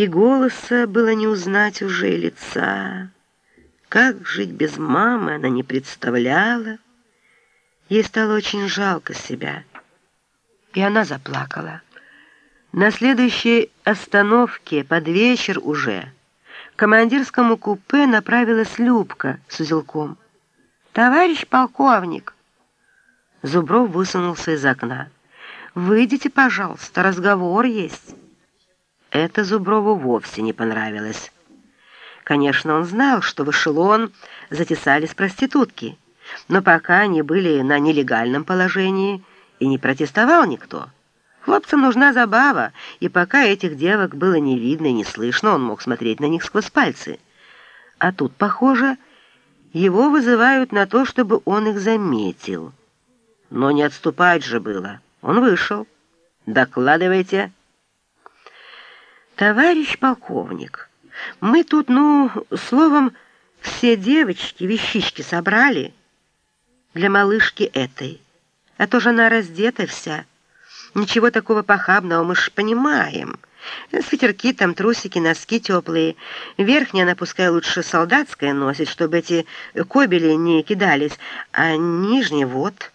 И голоса было не узнать уже лица. Как жить без мамы она не представляла. Ей стало очень жалко себя. И она заплакала. На следующей остановке под вечер уже к командирскому купе направилась Любка с узелком. «Товарищ полковник!» Зубров высунулся из окна. «Выйдите, пожалуйста, разговор есть». Это Зуброву вовсе не понравилось. Конечно, он знал, что в эшелон затесались проститутки, но пока они были на нелегальном положении, и не протестовал никто. Хлопцам нужна забава, и пока этих девок было не видно и не слышно, он мог смотреть на них сквозь пальцы. А тут, похоже, его вызывают на то, чтобы он их заметил. Но не отступать же было. Он вышел. «Докладывайте». «Товарищ полковник, мы тут, ну, словом, все девочки вещички собрали для малышки этой, а то же она раздета вся. Ничего такого похабного мы ж понимаем. Свитерки там, трусики, носки теплые. Верхняя она пускай лучше солдатская носит, чтобы эти кобели не кидались, а нижняя вот...»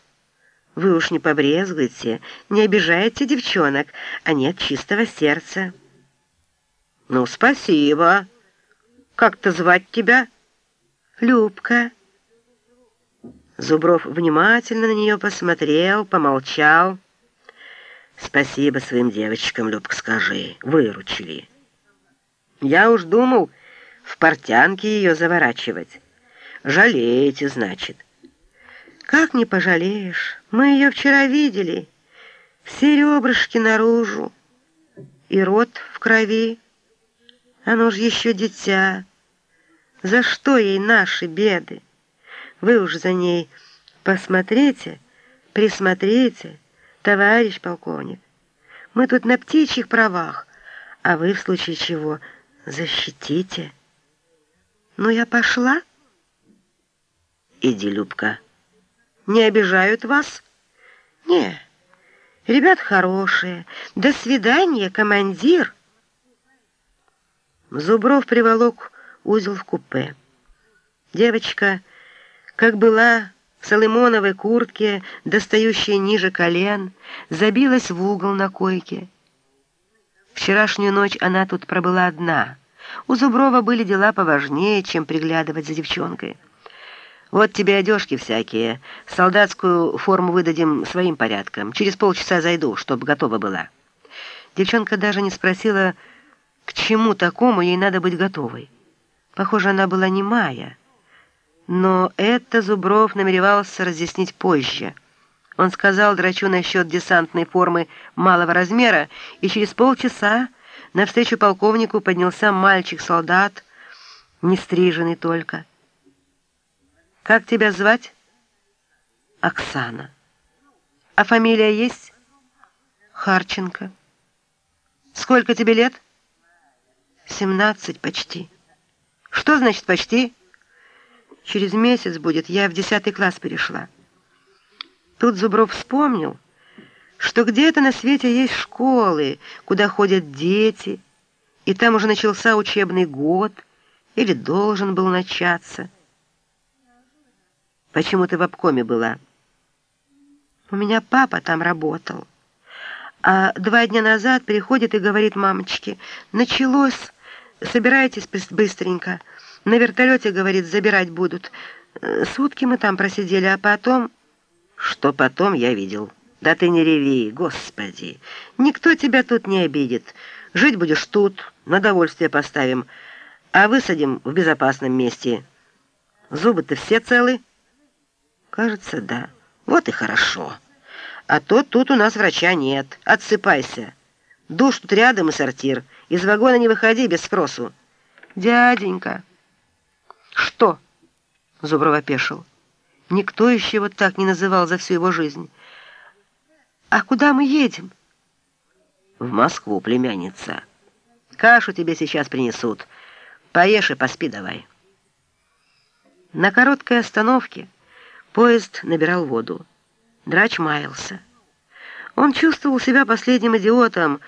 Вы уж не побрезгуйте, не обижайте девчонок, они от чистого сердца». «Ну, спасибо. Как-то звать тебя?» «Любка». Зубров внимательно на нее посмотрел, помолчал. «Спасибо своим девочкам, Любка, скажи, выручили. Я уж думал в портянке ее заворачивать. Жалеете, значит». «Как не пожалеешь? Мы ее вчера видели. Все ребрышки наружу и рот в крови». Оно ж еще дитя. За что ей наши беды? Вы уж за ней посмотрите, присмотрите, товарищ полковник. Мы тут на птичьих правах, а вы в случае чего защитите. Ну, я пошла? Иди, Любка. Не обижают вас? Не, ребят хорошие. До свидания, командир. Зубров приволок узел в купе. Девочка, как была в соломоновой куртке, достающей ниже колен, забилась в угол на койке. Вчерашнюю ночь она тут пробыла одна. У Зуброва были дела поважнее, чем приглядывать за девчонкой. «Вот тебе одежки всякие. Солдатскую форму выдадим своим порядком. Через полчаса зайду, чтобы готова была». Девчонка даже не спросила, к чему такому ей надо быть готовой? Похоже, она была немая. Но это Зубров намеревался разъяснить позже. Он сказал драчу насчет десантной формы малого размера, и через полчаса навстречу полковнику поднялся мальчик-солдат, не стриженный только. «Как тебя звать?» «Оксана». «А фамилия есть?» «Харченко». «Сколько тебе лет?» Семнадцать почти. Что значит почти? Через месяц будет, я в десятый класс перешла. Тут Зубров вспомнил, что где-то на свете есть школы, куда ходят дети, и там уже начался учебный год, или должен был начаться. Почему ты в обкоме была? У меня папа там работал. А два дня назад приходит и говорит мамочке, началось... Собирайтесь быстренько. На вертолете, говорит, забирать будут. Э, сутки мы там просидели, а потом... Что потом, я видел. Да ты не реви, господи. Никто тебя тут не обидит. Жить будешь тут, на довольствие поставим, а высадим в безопасном месте. Зубы-то все целы? Кажется, да. Вот и хорошо. А то тут у нас врача нет. Отсыпайся. Душ тут рядом и сортир. Из вагона не выходи без спросу. Дяденька. Что? Зубров опешил. Никто еще вот так не называл за всю его жизнь. А куда мы едем? В Москву, племянница. Кашу тебе сейчас принесут. Поешь и поспи давай. На короткой остановке поезд набирал воду. Драч маялся. Он чувствовал себя последним идиотом,